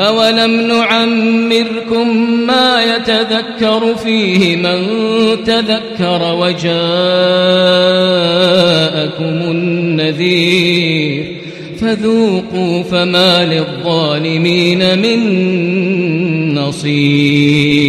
أولم نعمركم ما يتذكر فيه من تذكر وجاءكم النذير فذوقوا فما للظالمين من نصير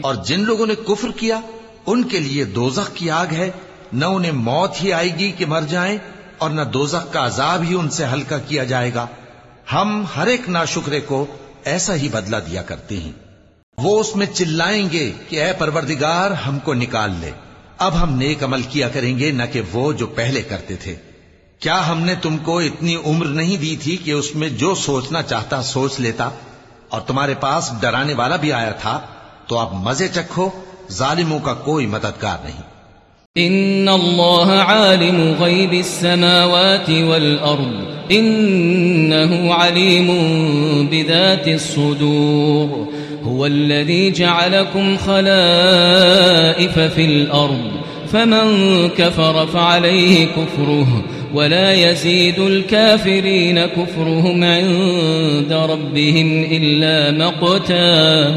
اور جن لوگوں نے کفر کیا، ان کے لیے دوزخ کی آگ ہے، نہ انہیں موت ہی آئے گی کہ مر جائیں، اور نہ دوزخ کا عذاب ہی ان سے ہلکا کیا جائے گا۔ ہم ہر ایک ناشکرے کو ایسا ہی بدلہ دیا کرتے ہیں۔ وہ اس میں چلائیں گے کہ اے پروردگار، ہم کو نکال لے۔ اب ہم نیک عمل کیا کریں گے، نہ کہ وہ جو پہلے کرتے تھے۔ کیا ہم نے تم کو اتنی عمر نہیں دی تھی کہ اس میں جو سوچنا چاہتا سوچ لیتا؟ اور تمہارے پاس ڈرانے والا بھی آیا تھا، تو آپ مزے چکھو، ظالموں کا کوئی مددگار نہیں۔ ان اللہ عالم غیب السماوات والارض انه علیم بذات الصدور هو الذي جعلكم خلائف في الارض فمن كفر فعليه كفره ولا يزيد الكافرين كفرهم عند ربهم إلا مقتا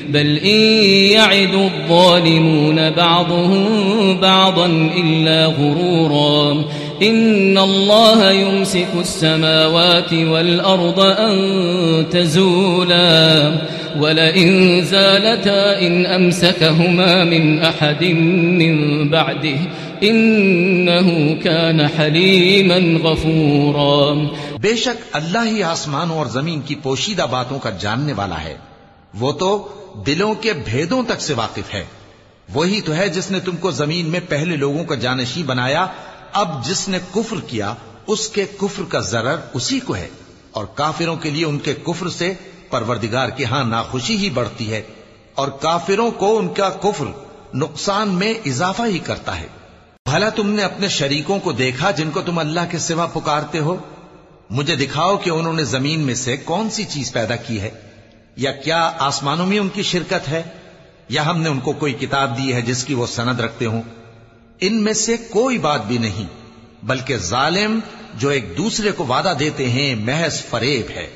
بل إن يعد الظالمون بعضهم بعضا إلا غرورا. إن الله يمسك السماوات والأرض أن تزولا. ولئن زالتا إن أمسكهما من أحد من بعده إنه كان حليما غفورا. بے شک اللہ ہی آسمانوں اور زمین کی پوشیدہ باتوں کا جاننے والا ہے۔ وہ تو دلوں کے بھیدوں تک سے واقف ہے۔ وہی تو ہے جس نے تم کو زمین میں پہلے لوگوں کا جانشی بنایا۔ اب جس نے کفر کیا، اس کے کفر کا ضرر اسی کو ہے۔ اور کافروں کے لیے ان کے کفر سے پروردگار کے ہاں ناخوشی ہی بڑھتی ہے۔ اور کافروں کو ان کا کفر نقصان میں اضافہ ہی کرتا ہے۔ بھلا تم نے اپنے شریکوں کو دیکھا جن کو تم اللہ کے سوا پکارتے ہو؟ مجھے دکھاؤ کہ انہوں نے زمین میں سے کون سی چیز پیدا کی ہے۔ یا کیا آسمانوں میں ان کی شرکت ہے؟ یا ہم نے ان کو کوئی کتاب دی ہے جس کی وہ سند رکھتے ہوں؟ ان میں سے کوئی بات بھی نہیں، بلکہ ظالم جو ایک دوسرے کو وعدہ دیتے ہیں محض فریب ہے۔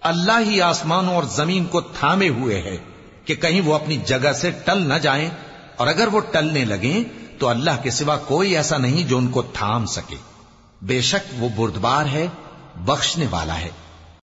اللہ ہی آسمانوں اور زمین کو تھامے ہوئے ہے کہ کہیں وہ اپنی جگہ سے ٹل نہ جائیں، اور اگر وہ ٹلنے لگیں تو اللہ کے سوا کوئی ایسا نہیں جو ان کو تھام سکے۔ بے شک وہ بردبار ہے، بخشنے والا ہے۔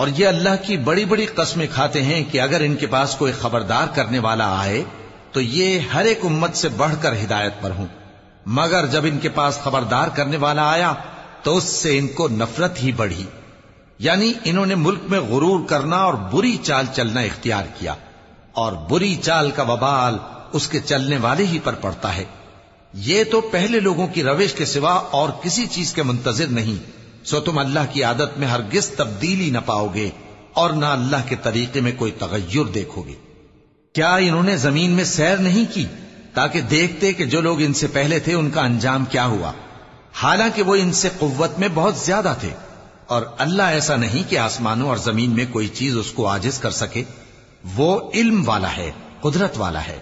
اور یہ اللہ کی بڑی بڑی قسمیں کھاتے ہیں کہ اگر ان کے پاس کوئی خبردار کرنے والا آئے تو یہ ہر ایک امت سے بڑھ کر ہدایت پر ہوں۔ مگر جب ان کے پاس خبردار کرنے والا آیا تو اس سے ان کو نفرت ہی بڑھی۔ یعنی انہوں نے ملک میں غرور کرنا اور بری چال چلنا اختیار کیا اور بری چال کا وبال اس کے چلنے والے ہی پر پڑتا ہے۔ یہ تو پہلے لوگوں کی روش کے سوا اور کسی چیز کے منتظر نہیں۔ سو تم اللہ کی عادت میں ہرگز تبدیلی نہ پاؤ گے اور نہ اللہ کے طریقے میں کوئی تغیر دیکھو گے۔ کیا انہوں نے زمین میں سیر نہیں کی تاکہ دیکھتے کہ جو لوگ ان سے پہلے تھے ان کا انجام کیا ہوا؟ حالانکہ وہ ان سے قوت میں بہت زیادہ تھے۔ اور اللہ ایسا نہیں کہ آسمانوں اور زمین میں کوئی چیز اس کو آجز کر سکے۔ وہ علم والا ہے، قدرت والا ہے۔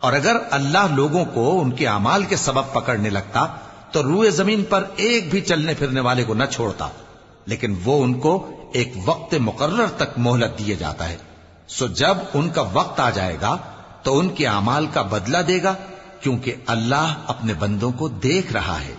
اور اگر اللہ لوگوں کو ان کے اعمال کے سبب پکڑنے لگتا تو روئے زمین پر ایک بھی چلنے پھرنے والے کو نہ چھوڑتا، لیکن وہ ان کو ایک وقت مقرر تک مہلت دیے جاتا ہے۔ سو جب ان کا وقت آ جائے گا، تو ان کے اعمال کا بدلہ دے گا، کیونکہ اللہ اپنے بندوں کو دیکھ رہا ہے۔